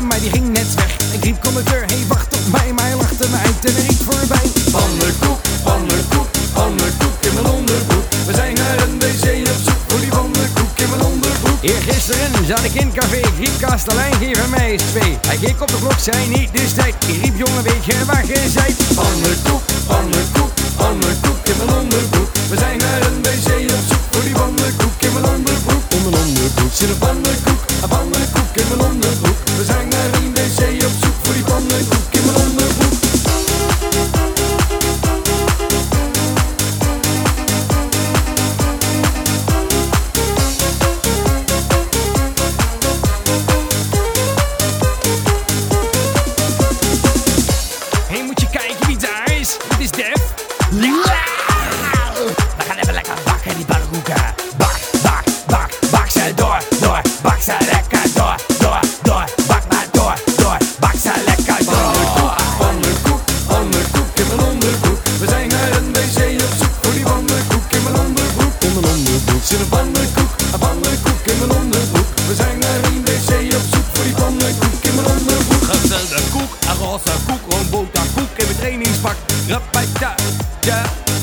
maar die ging net weg. Ik riep conducteur, hey wacht op mij, maar hij lachte me uit en riep voorbij. Pannenkoek, pannenkoek, pannenkoek in mijn onderbroek. We zijn naar een wc op zoek voor die pannenkoek in mijn onderbroek. Eergisteren zat ik in café, riep Kastelein, geef hem mij eens twee. Hij keek op de blok, zei niet, dus tijd. Ik riep jongen, weet je waar je zijt? Pannenkoek, pannenkoek, pannenkoek in mijn onderbroek. We zijn naar een wc op zoek voor die pannenkoek in mijn onderbroek. In mijn onderbroek zit een pannenkoek, een pannenkoek. chef. We gaan even lekker bakken die ballenhoeken. Bak, bak, bak, bak ze door, door. Bak ze lekker door, door, door. Bak maar door, door. Bak ze lekker door. Onderkoek, onderkoek, onderkoek in mijn onderbroek. We zijn naar een wc op zoek voor die wanderkoek in mijn onderbroek. In mijn onderbroek zit een wanderkoek, een wanderkoek in mijn onderbroek. We zijn naar een wc op zoek voor die wanderkoek in mijn onderbroek. Gezellige koek, een roze koek, een boterkoek in mijn trainingspak. Repita, yeah.